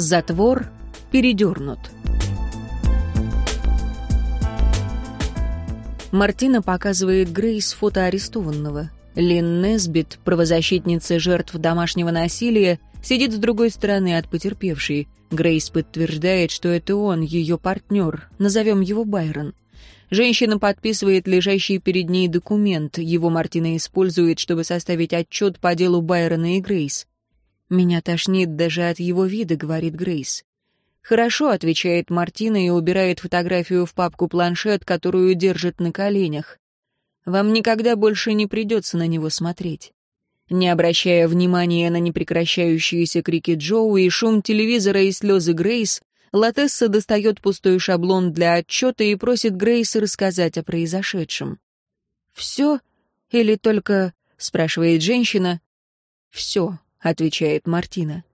Затвор передернут. Мартина показывает Грейс фото арестованного. Лин Несбит, правозащитница жертв домашнего насилия, сидит с другой стороны от потерпевшей. Грейс подтверждает, что это он, ее партнер, назовем его Байрон. Женщина подписывает лежащий перед ней документ. Его Мартина использует, чтобы составить отчет по делу Байрона и Грейс. «Меня тошнит даже от его вида», — говорит Грейс. «Хорошо», — отвечает Мартина и убирает фотографию в папку-планшет, которую держит на коленях. «Вам никогда больше не придется на него смотреть». Не обращая внимания на непрекращающиеся крики Джоу и шум телевизора и слезы Грейс, Латесса достает пустой шаблон для отчета и просит Грейс рассказать о произошедшем. «Все? Или только...» — спрашивает женщина. «Все», — отвечает Мартина.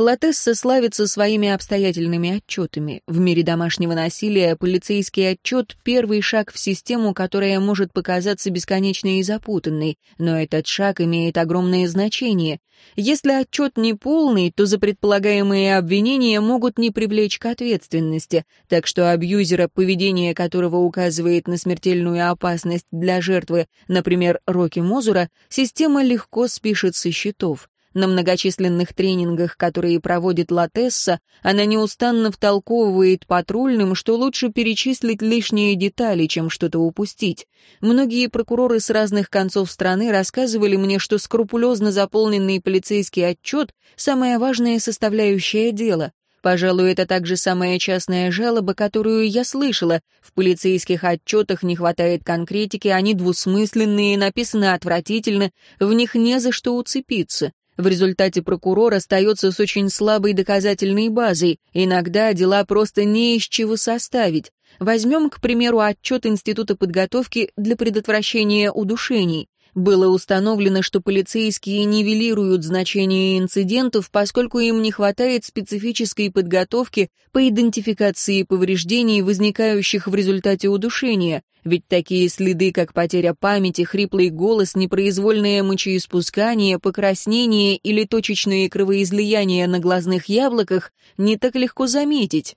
Латесса славится своими обстоятельными отчетами. В мире домашнего насилия полицейский отчет — первый шаг в систему, которая может показаться бесконечной и запутанной, но этот шаг имеет огромное значение. Если отчет не полный, то за предполагаемые обвинения могут не привлечь к ответственности, так что абьюзера, поведение которого указывает на смертельную опасность для жертвы, например, Рокки Мозура, система легко спишет со счетов. На многочисленных тренингах, которые проводит Латесса, она неустанно втолковывает патрульным, что лучше перечислить лишние детали, чем что-то упустить. Многие прокуроры с разных концов страны рассказывали мне, что скрупулезно заполненный полицейский отчет — самая важная составляющая дела. Пожалуй, это также самая частная жалоба, которую я слышала. В полицейских отчетах не хватает конкретики, они двусмысленные, написаны отвратительно, в них не за что уцепиться. В результате прокурор остается с очень слабой доказательной базой. Иногда дела просто не из чего составить. Возьмем, к примеру, отчет Института подготовки для предотвращения удушений. Было установлено, что полицейские нивелируют значение инцидентов, поскольку им не хватает специфической подготовки по идентификации повреждений, возникающих в результате удушения, ведь такие следы, как потеря памяти, хриплый голос, непроизвольное мочеиспускание, покраснение или точечные кровоизлияния на глазных яблоках, не так легко заметить.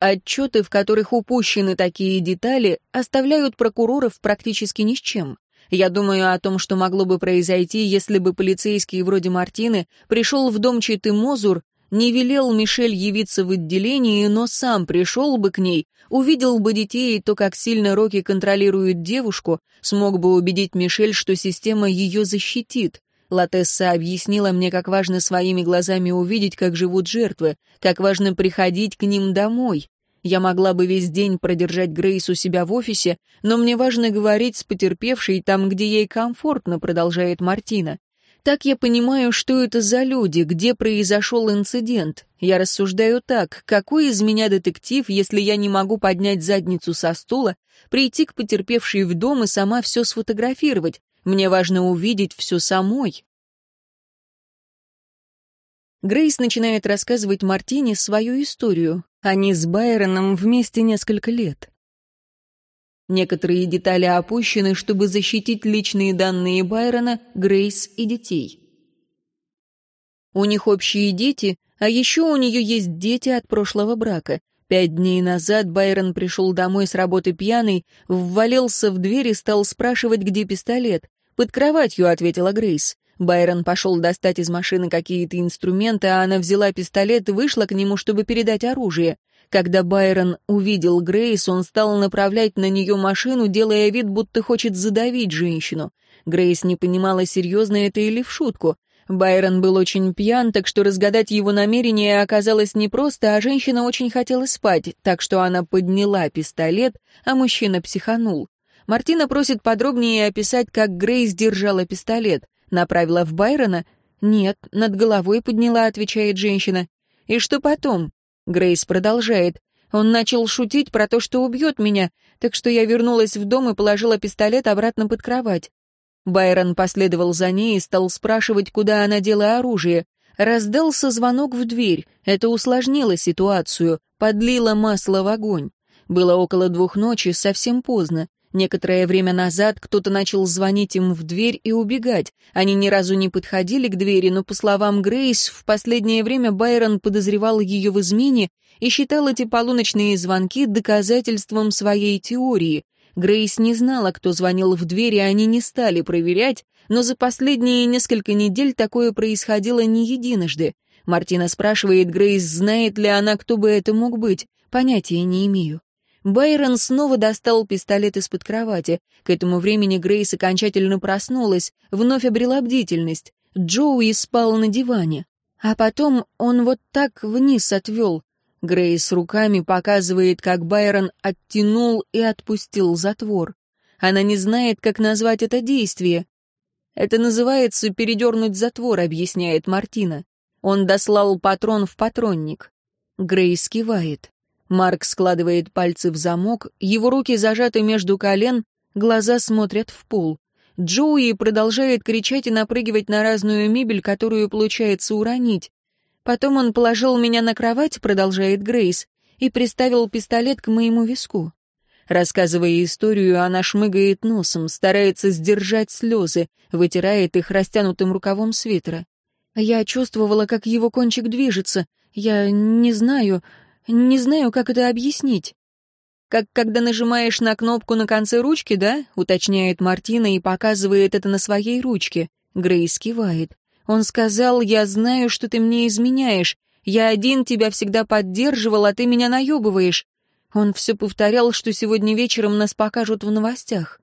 Отчеты, в которых упущены такие детали, оставляют прокуроров практически ни с чем. Я думаю о том, что могло бы произойти, если бы полицейский вроде Мартины пришел в дом Читы Мозур, не велел Мишель явиться в отделении, но сам пришел бы к ней, увидел бы детей и то, как сильно Рокки контролирует девушку, смог бы убедить Мишель, что система ее защитит. Латесса объяснила мне, как важно своими глазами увидеть, как живут жертвы, как важно приходить к ним домой. Я могла бы весь день продержать Грейс у себя в офисе, но мне важно говорить с потерпевшей там, где ей комфортно, продолжает Мартина. Так я понимаю, что это за люди, где произошел инцидент. Я рассуждаю так, какой из меня детектив, если я не могу поднять задницу со стула, прийти к потерпевшей в дом и сама все сфотографировать. Мне важно увидеть все самой. Грейс начинает рассказывать Мартине свою историю. Они с Байроном вместе несколько лет. Некоторые детали опущены, чтобы защитить личные данные Байрона, Грейс и детей. У них общие дети, а еще у нее есть дети от прошлого брака. Пять дней назад Байрон пришел домой с работы пьяный, ввалился в дверь и стал спрашивать, где пистолет. «Под кроватью», — ответила Грейс. Байрон пошел достать из машины какие-то инструменты, а она взяла пистолет и вышла к нему, чтобы передать оружие. Когда Байрон увидел Грейс, он стал направлять на нее машину, делая вид, будто хочет задавить женщину. Грейс не понимала, серьезно это или в шутку. Байрон был очень пьян, так что разгадать его намерение оказалось непросто, а женщина очень хотела спать, так что она подняла пистолет, а мужчина психанул. Мартина просит подробнее описать, как Грейс держала пистолет. Направила в Байрона? Нет, над головой подняла, отвечает женщина. И что потом? Грейс продолжает. Он начал шутить про то, что убьет меня, так что я вернулась в дом и положила пистолет обратно под кровать. Байрон последовал за ней и стал спрашивать, куда она дела оружие. Раздался звонок в дверь. Это усложнило ситуацию, подлило масло в огонь. Было около двух ночи, совсем поздно. Некоторое время назад кто-то начал звонить им в дверь и убегать. Они ни разу не подходили к двери, но, по словам Грейс, в последнее время Байрон подозревал ее в измене и считал эти полуночные звонки доказательством своей теории. Грейс не знала, кто звонил в дверь, и они не стали проверять, но за последние несколько недель такое происходило не единожды. Мартина спрашивает Грейс, знает ли она, кто бы это мог быть. Понятия не имею. Байрон снова достал пистолет из-под кровати. К этому времени Грейс окончательно проснулась, вновь обрела бдительность. Джоуи спал на диване. А потом он вот так вниз отвел. Грейс руками показывает, как Байрон оттянул и отпустил затвор. Она не знает, как назвать это действие. «Это называется передернуть затвор», — объясняет Мартина. Он дослал патрон в патронник. Грейс кивает. Марк складывает пальцы в замок, его руки зажаты между колен, глаза смотрят в пол. Джоуи продолжает кричать и напрыгивать на разную мебель, которую получается уронить. Потом он положил меня на кровать, продолжает Грейс, и приставил пистолет к моему виску. Рассказывая историю, она шмыгает носом, старается сдержать слезы, вытирает их растянутым рукавом свитера. Я чувствовала, как его кончик движется. Я не знаю, не знаю, как это объяснить. Как когда нажимаешь на кнопку на конце ручки, да? Уточняет Мартина и показывает это на своей ручке. Грейс кивает. Он сказал, я знаю, что ты мне изменяешь. Я один тебя всегда поддерживал, а ты меня наебываешь. Он все повторял, что сегодня вечером нас покажут в новостях.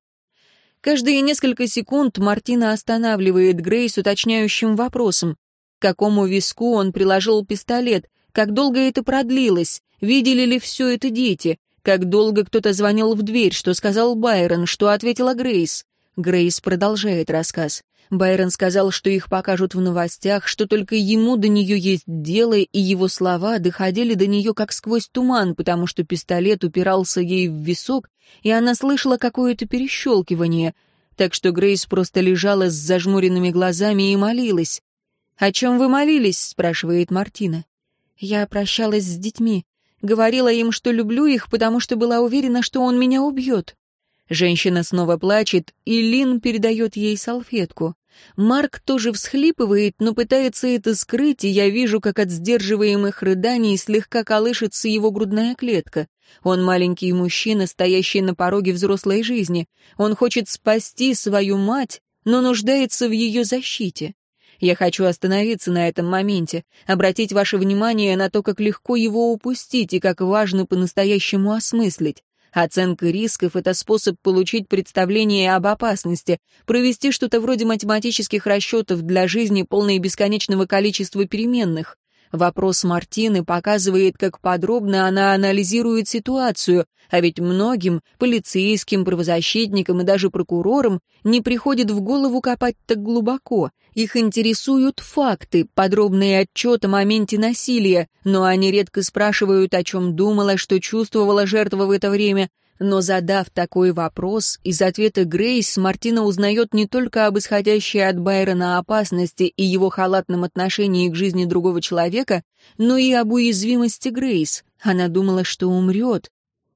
Каждые несколько секунд Мартина останавливает Грейс уточняющим вопросом. К какому виску он приложил пистолет, как долго это продлилось? Видели ли все это дети? Как долго кто-то звонил в дверь? Что сказал Байрон? Что ответила Грейс? Грейс продолжает рассказ. Байрон сказал, что их покажут в новостях, что только ему до нее есть дело, и его слова доходили до нее как сквозь туман, потому что пистолет упирался ей в висок, и она слышала какое-то перещелкивание. Так что Грейс просто лежала с зажмуренными глазами и молилась. «О чем вы молились?» — спрашивает Мартина. Я прощалась с детьми, говорила им, что люблю их, потому что была уверена, что он меня убьет. Женщина снова плачет, и Лин передает ей салфетку. Марк тоже всхлипывает, но пытается это скрыть, и я вижу, как от сдерживаемых рыданий слегка колышется его грудная клетка. Он маленький мужчина, стоящий на пороге взрослой жизни. Он хочет спасти свою мать, но нуждается в ее защите. Я хочу остановиться на этом моменте, обратить ваше внимание на то, как легко его упустить и как важно по-настоящему осмыслить. Оценка рисков — это способ получить представление об опасности, провести что-то вроде математических расчетов для жизни, полной бесконечного количества переменных. Вопрос Мартины показывает, как подробно она анализирует ситуацию, а ведь многим, полицейским, правозащитникам и даже прокурорам, не приходит в голову копать так глубоко. Их интересуют факты, подробные отчет о моменте насилия, но они редко спрашивают, о чем думала, что чувствовала жертва в это время, но задав такой вопрос, из ответа Грейс Мартина узнает не только об исходящей от Байрона опасности и его халатном отношении к жизни другого человека, но и об уязвимости Грейс. Она думала, что умрет.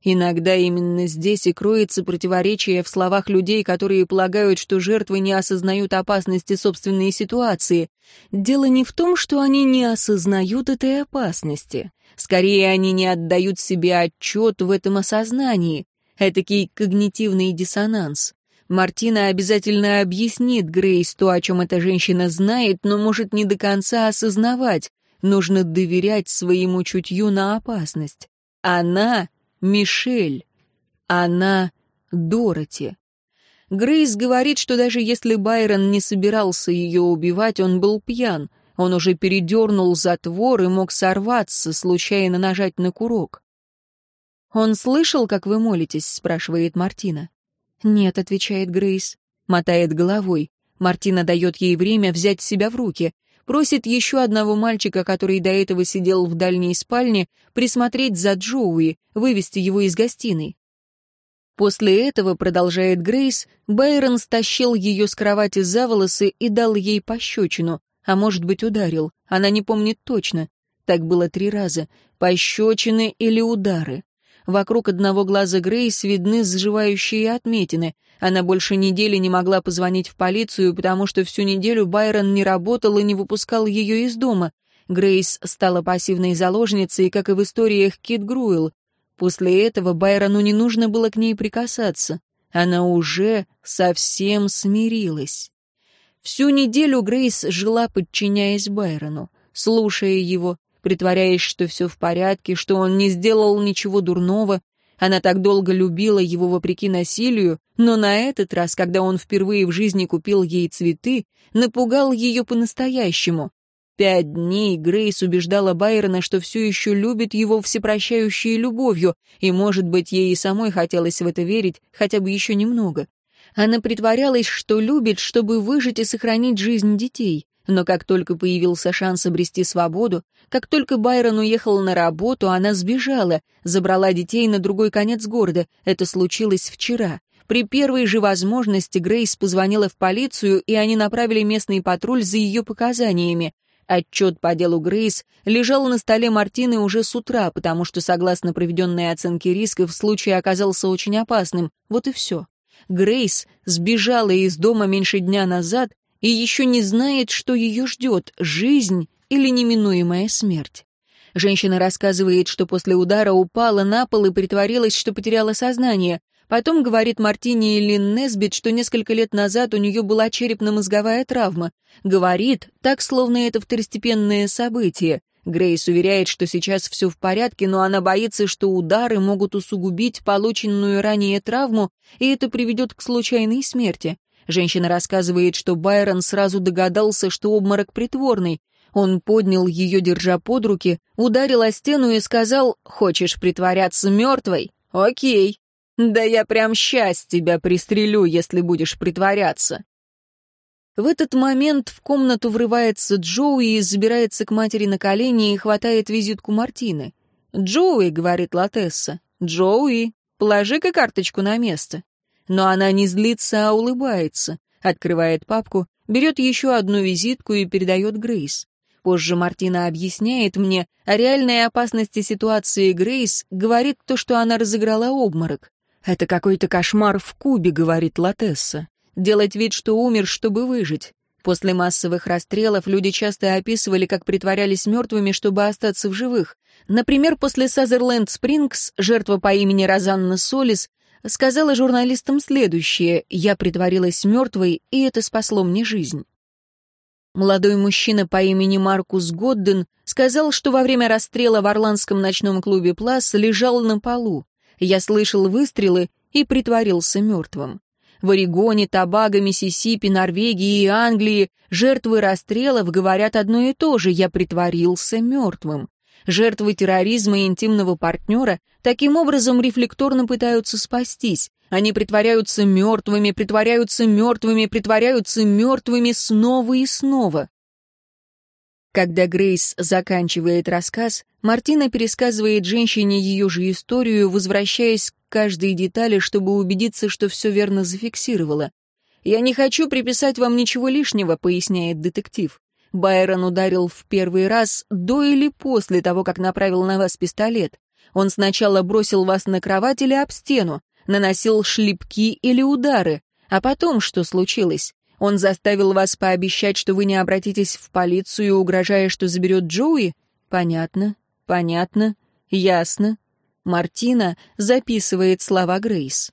Иногда именно здесь и кроется противоречие в словах людей, которые полагают, что жертвы не осознают опасности собственной ситуации. Дело не в том, что они не осознают этой опасности. Скорее, они не отдают себе отчет в этом осознании этакий когнитивный диссонанс. Мартина обязательно объяснит Грейс то, о чем эта женщина знает, но может не до конца осознавать. Нужно доверять своему чутью на опасность. Она — Мишель. Она — Дороти. Грейс говорит, что даже если Байрон не собирался ее убивать, он был пьян. Он уже передернул затвор и мог сорваться, случайно нажать на курок. «Он слышал, как вы молитесь?» — спрашивает Мартина. «Нет», — отвечает Грейс. Мотает головой. Мартина дает ей время взять себя в руки. Просит еще одного мальчика, который до этого сидел в дальней спальне, присмотреть за Джоуи, вывести его из гостиной. После этого, продолжает Грейс, Байрон стащил ее с кровати за волосы и дал ей пощечину, а может быть ударил, она не помнит точно. Так было три раза, пощечины или удары. Вокруг одного глаза Грейс видны заживающие отметины. Она больше недели не могла позвонить в полицию, потому что всю неделю Байрон не работал и не выпускал ее из дома. Грейс стала пассивной заложницей, как и в историях Кит Груэлл. После этого Байрону не нужно было к ней прикасаться. Она уже совсем смирилась. Всю неделю Грейс жила, подчиняясь Байрону, слушая его, притворяясь, что все в порядке, что он не сделал ничего дурного. Она так долго любила его вопреки насилию, но на этот раз, когда он впервые в жизни купил ей цветы, напугал ее по-настоящему. Пять дней Грейс убеждала Байрона, что все еще любит его всепрощающей любовью, и, может быть, ей и самой хотелось в это верить, хотя бы еще немного. Она притворялась, что любит, чтобы выжить и сохранить жизнь детей. Но как только появился шанс обрести свободу, как только Байрон уехал на работу, она сбежала, забрала детей на другой конец города. Это случилось вчера. При первой же возможности Грейс позвонила в полицию, и они направили местный патруль за ее показаниями. Отчет по делу Грейс лежал на столе Мартины уже с утра, потому что, согласно проведенной оценке рисков, случай оказался очень опасным. Вот и все. Грейс сбежала из дома меньше дня назад и еще не знает, что ее ждет — жизнь или неминуемая смерть. Женщина рассказывает, что после удара упала на пол и притворилась, что потеряла сознание. Потом говорит Мартине и Лин Несбит, что несколько лет назад у нее была черепно-мозговая травма. Говорит, так словно это второстепенное событие. Грейс уверяет, что сейчас все в порядке, но она боится, что удары могут усугубить полученную ранее травму, и это приведет к случайной смерти. Женщина рассказывает, что Байрон сразу догадался, что обморок притворный. Он поднял ее, держа под руки, ударил о стену и сказал «Хочешь притворяться мертвой? Окей, да я прям счасть тебя пристрелю, если будешь притворяться. В этот момент в комнату врывается Джоуи и забирается к матери на колени и хватает визитку Мартины. «Джоуи», — говорит Латесса, — «Джоуи, положи-ка карточку на место». Но она не злится, а улыбается, открывает папку, берет еще одну визитку и передает Грейс. Позже Мартина объясняет мне о реальной опасности ситуации Грейс, говорит то, что она разыграла обморок. «Это какой-то кошмар в Кубе», — говорит Латесса. «Делать вид, что умер, чтобы выжить». После массовых расстрелов люди часто описывали, как притворялись мертвыми, чтобы остаться в живых. Например, после Сазерленд Спрингс жертва по имени Розанна Солис сказала журналистам следующее «Я притворилась мертвой, и это спасло мне жизнь». Молодой мужчина по имени Маркус Годден сказал, что во время расстрела в орландском ночном клубе «Плас» лежал на полу. Я слышал выстрелы и притворился мертвым. В Орегоне, Табаго, Миссисипи, Норвегии и Англии жертвы расстрелов говорят одно и то же «я притворился мертвым». Жертвы терроризма и интимного партнера таким образом рефлекторно пытаются спастись. Они притворяются мертвыми, притворяются мертвыми, притворяются мертвыми снова и снова. Когда Грейс заканчивает рассказ, Мартина пересказывает женщине ее же историю, возвращаясь к каждой детали, чтобы убедиться, что все верно зафиксировала. «Я не хочу приписать вам ничего лишнего», — поясняет детектив. Байрон ударил в первый раз до или после того, как направил на вас пистолет. Он сначала бросил вас на кровать или об стену, наносил шлепки или удары. А потом что случилось? Он заставил вас пообещать, что вы не обратитесь в полицию, угрожая, что заберет Джоуи? Понятно, понятно, ясно. Мартина записывает слова Грейс.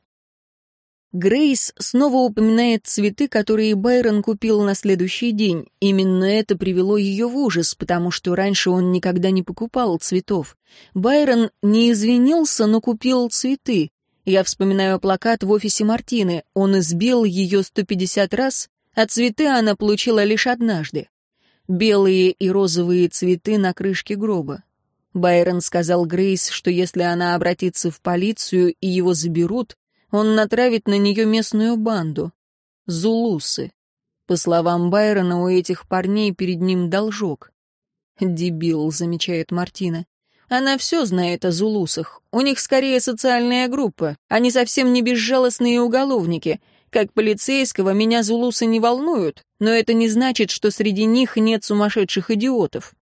Грейс снова упоминает цветы, которые Байрон купил на следующий день. Именно это привело ее в ужас, потому что раньше он никогда не покупал цветов. Байрон не извинился, но купил цветы. Я вспоминаю плакат в офисе Мартины. Он избил ее 150 раз, а цветы она получила лишь однажды. Белые и розовые цветы на крышке гроба. Байрон сказал Грейс, что если она обратится в полицию и его заберут, он натравит на нее местную банду. Зулусы. По словам Байрона, у этих парней перед ним должок. «Дебил», — замечает Мартина. «Она все знает о зулусах. У них скорее социальная группа. Они совсем не безжалостные уголовники. Как полицейского меня зулусы не волнуют, но это не значит, что среди них нет сумасшедших идиотов».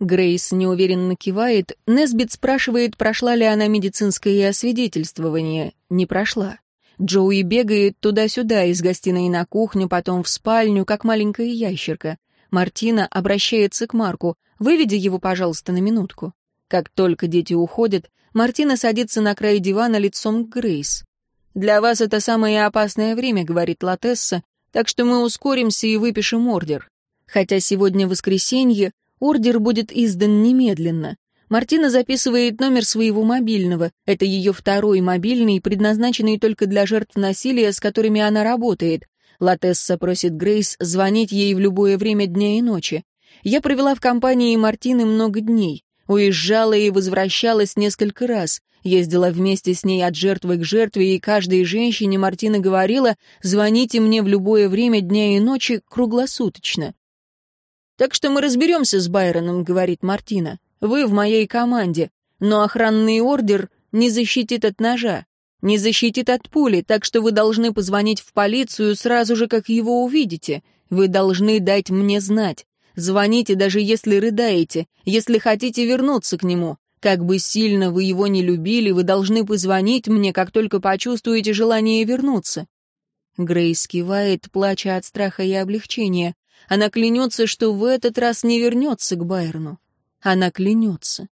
Грейс неуверенно кивает. Несбит спрашивает, прошла ли она медицинское освидетельствование. Не прошла. Джоуи бегает туда-сюда, из гостиной на кухню, потом в спальню, как маленькая ящерка. Мартина обращается к Марку. «Выведи его, пожалуйста, на минутку». Как только дети уходят, Мартина садится на край дивана лицом к Грейс. «Для вас это самое опасное время», — говорит Латесса, «так что мы ускоримся и выпишем ордер. Хотя сегодня воскресенье, ордер будет издан немедленно. Мартина записывает номер своего мобильного. Это ее второй мобильный, предназначенный только для жертв насилия, с которыми она работает. Латесса просит Грейс звонить ей в любое время дня и ночи. Я провела в компании Мартины много дней. Уезжала и возвращалась несколько раз. Ездила вместе с ней от жертвы к жертве, и каждой женщине Мартина говорила «звоните мне в любое время дня и ночи круглосуточно». «Так что мы разберемся с Байроном», — говорит Мартина. «Вы в моей команде, но охранный ордер не защитит от ножа, не защитит от пули, так что вы должны позвонить в полицию сразу же, как его увидите. Вы должны дать мне знать. Звоните, даже если рыдаете, если хотите вернуться к нему. Как бы сильно вы его не любили, вы должны позвонить мне, как только почувствуете желание вернуться». Грейс кивает, плача от страха и облегчения. Она клянется, что в этот раз не вернется к Байерну. Она клянется.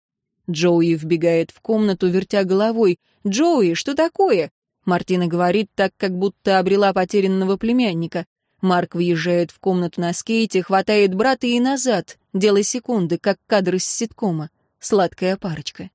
Джоуи вбегает в комнату, вертя головой. «Джоуи, что такое?» Мартина говорит так, как будто обрела потерянного племянника. Марк въезжает в комнату на скейте, хватает брата и назад. Дело секунды, как кадр из ситкома. Сладкая парочка.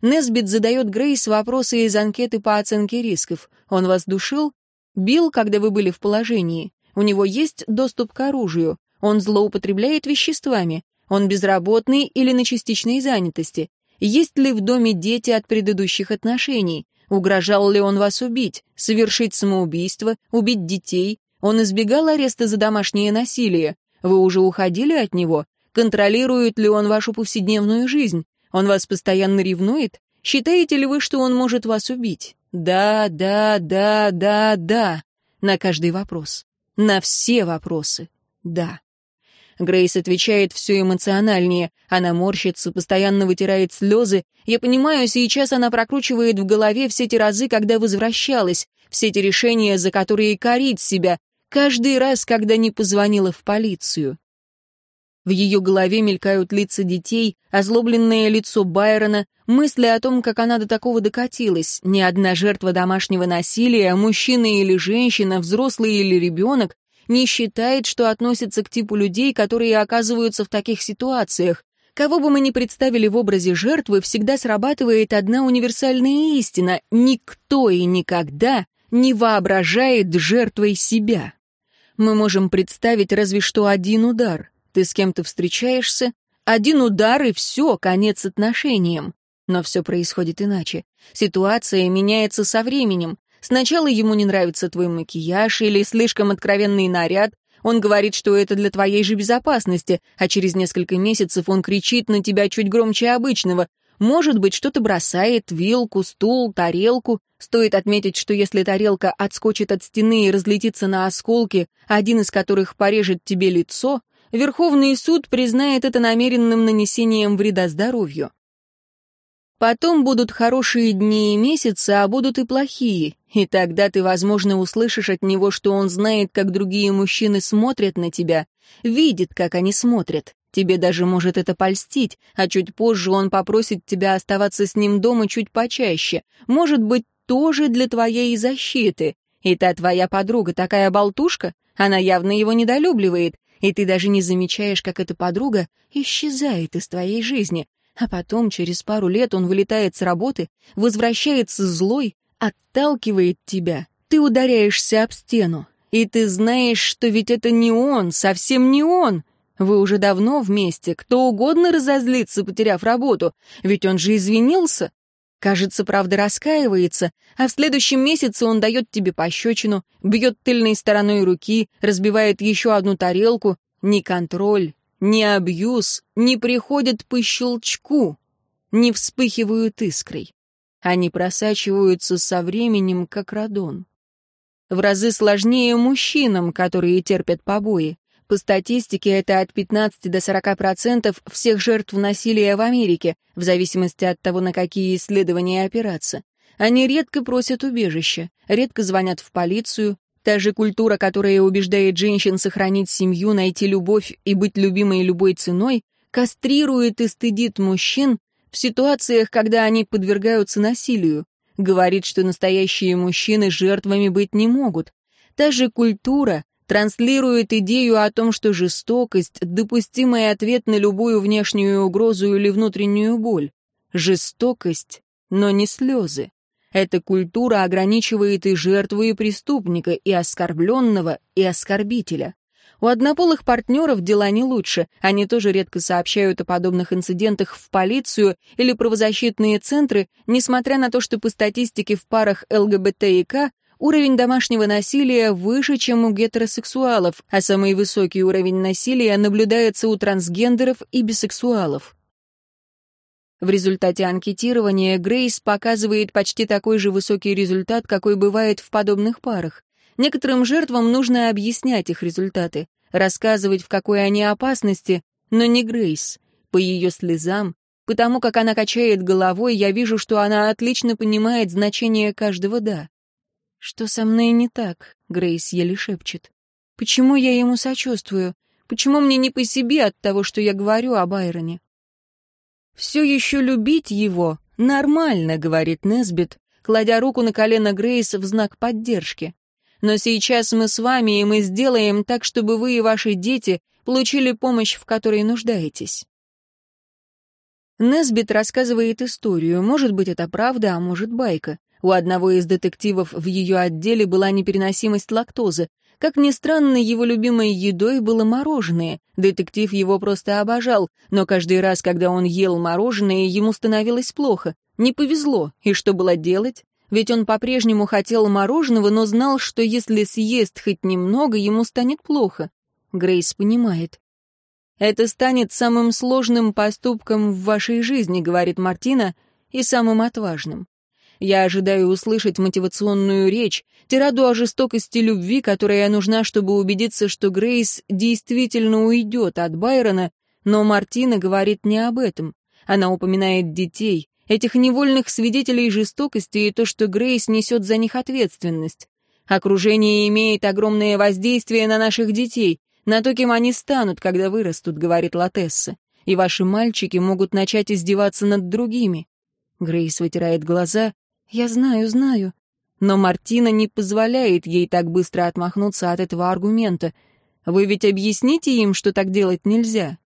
Несбит задает Грейс вопросы из анкеты по оценке рисков. Он вас душил? Бил, когда вы были в положении? У него есть доступ к оружию? Он злоупотребляет веществами? Он безработный или на частичной занятости? Есть ли в доме дети от предыдущих отношений? Угрожал ли он вас убить, совершить самоубийство, убить детей, он избегал ареста за домашнее насилие. Вы уже уходили от него? Контролирует ли он вашу повседневную жизнь? Он вас постоянно ревнует? Считаете ли вы, что он может вас убить? Да, да, да, да, да. На каждый вопрос. На все вопросы. Да. Грейс отвечает все эмоциональнее. Она морщится, постоянно вытирает слезы. Я понимаю, сейчас она прокручивает в голове все те разы, когда возвращалась, все те решения, за которые корит себя, каждый раз, когда не позвонила в полицию. В ее голове мелькают лица детей, озлобленное лицо Байрона, мысли о том, как она до такого докатилась. Ни одна жертва домашнего насилия, мужчина или женщина, взрослый или ребенок, не считает, что относится к типу людей, которые оказываются в таких ситуациях. Кого бы мы ни представили в образе жертвы, всегда срабатывает одна универсальная истина — никто и никогда не воображает жертвой себя. Мы можем представить разве что один удар. Ты с кем-то встречаешься, один удар и все, конец отношениям. Но все происходит иначе. Ситуация меняется со временем. Сначала ему не нравится твой макияж или слишком откровенный наряд, он говорит, что это для твоей же безопасности, а через несколько месяцев он кричит на тебя чуть громче обычного. Может быть, что-то бросает, вилку, стул, тарелку. Стоит отметить, что если тарелка отскочит от стены и разлетится на осколки, один из которых порежет тебе лицо, Верховный суд признает это намеренным нанесением вреда здоровью. Потом будут хорошие дни и месяцы, а будут и плохие, и тогда ты, возможно, услышишь от него, что он знает, как другие мужчины смотрят на тебя, видит, как они смотрят. Тебе даже может это польстить, а чуть позже он попросит тебя оставаться с ним дома чуть почаще. Может быть, тоже для твоей защиты. И та твоя подруга такая болтушка, она явно его недолюбливает, и ты даже не замечаешь, как эта подруга исчезает из твоей жизни. А потом, через пару лет, он вылетает с работы, возвращается злой, отталкивает тебя. Ты ударяешься об стену, и ты знаешь, что ведь это не он, совсем не он. Вы уже давно вместе, кто угодно разозлится, потеряв работу, ведь он же извинился. Кажется, правда, раскаивается, а в следующем месяце он дает тебе пощечину, бьет тыльной стороной руки, разбивает еще одну тарелку. Ни контроль, ни абьюз не приходят по щелчку, не вспыхивают искрой. Они просачиваются со временем, как радон. В разы сложнее мужчинам, которые терпят побои. По статистике, это от 15 до 40% всех жертв насилия в Америке, в зависимости от того, на какие исследования опираться. Они редко просят убежища, редко звонят в полицию. Та же культура, которая убеждает женщин сохранить семью, найти любовь и быть любимой любой ценой, кастрирует и стыдит мужчин в ситуациях, когда они подвергаются насилию, говорит, что настоящие мужчины жертвами быть не могут. Та же культура транслирует идею о том, что жестокость — допустимый ответ на любую внешнюю угрозу или внутреннюю боль. Жестокость, но не слезы. Эта культура ограничивает и жертву, и преступника, и оскорбленного, и оскорбителя. У однополых партнеров дела не лучше. Они тоже редко сообщают о подобных инцидентах в полицию или правозащитные центры, несмотря на то, что по статистике в парах ЛГБТ и К уровень домашнего насилия выше, чем у гетеросексуалов, а самый высокий уровень насилия наблюдается у трансгендеров и бисексуалов. В результате анкетирования Грейс показывает почти такой же высокий результат, какой бывает в подобных парах. Некоторым жертвам нужно объяснять их результаты, рассказывать, в какой они опасности, но не Грейс. По ее слезам, потому как она качает головой, я вижу, что она отлично понимает значение каждого «да». «Что со мной не так?» — Грейс еле шепчет. «Почему я ему сочувствую? Почему мне не по себе от того, что я говорю о Байроне?» «Все еще любить его нормально», — говорит Несбит, кладя руку на колено Грейс в знак поддержки. «Но сейчас мы с вами, и мы сделаем так, чтобы вы и ваши дети получили помощь, в которой нуждаетесь». Несбит рассказывает историю. Может быть, это правда, а может, байка. У одного из детективов в ее отделе была непереносимость лактозы. Как ни странно, его любимой едой было мороженое. Детектив его просто обожал, но каждый раз, когда он ел мороженое, ему становилось плохо. Не повезло, и что было делать? Ведь он по-прежнему хотел мороженого, но знал, что если съест хоть немного, ему станет плохо. Грейс понимает. «Это станет самым сложным поступком в вашей жизни», — говорит Мартина, — «и самым отважным. Я ожидаю услышать мотивационную речь, тираду о жестокости любви, которая нужна, чтобы убедиться, что Грейс действительно уйдет от Байрона, но Мартина говорит не об этом. Она упоминает детей, этих невольных свидетелей жестокости и то, что Грейс несет за них ответственность. Окружение имеет огромное воздействие на наших детей, на то, кем они станут, когда вырастут, говорит Латесса. И ваши мальчики могут начать издеваться над другими. Грейс вытирает глаза. «Я знаю, знаю». Но Мартина не позволяет ей так быстро отмахнуться от этого аргумента. «Вы ведь объясните им, что так делать нельзя?»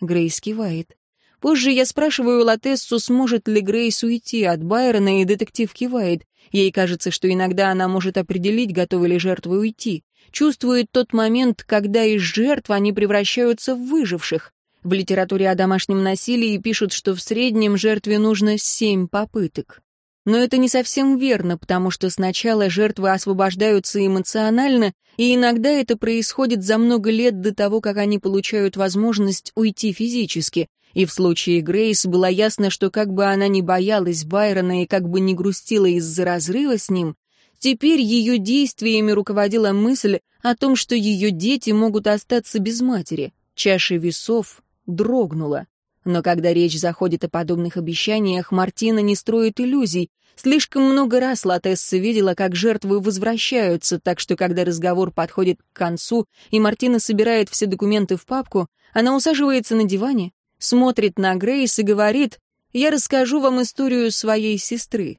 Грейс кивает. Позже я спрашиваю Латессу, сможет ли Грейс уйти от Байрона, и детектив кивает. Ей кажется, что иногда она может определить, готовы ли жертвы уйти. Чувствует тот момент, когда из жертв они превращаются в выживших. В литературе о домашнем насилии пишут, что в среднем жертве нужно семь попыток. Но это не совсем верно, потому что сначала жертвы освобождаются эмоционально, и иногда это происходит за много лет до того, как они получают возможность уйти физически. И в случае Грейс было ясно, что как бы она ни боялась Байрона и как бы ни грустила из-за разрыва с ним, теперь ее действиями руководила мысль о том, что ее дети могут остаться без матери. Чаша весов дрогнула. Но когда речь заходит о подобных обещаниях, Мартина не строит иллюзий. Слишком много раз Латесса видела, как жертвы возвращаются, так что когда разговор подходит к концу, и Мартина собирает все документы в папку, она усаживается на диване, смотрит на Грейс и говорит, «Я расскажу вам историю своей сестры.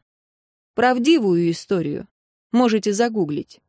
Правдивую историю. Можете загуглить».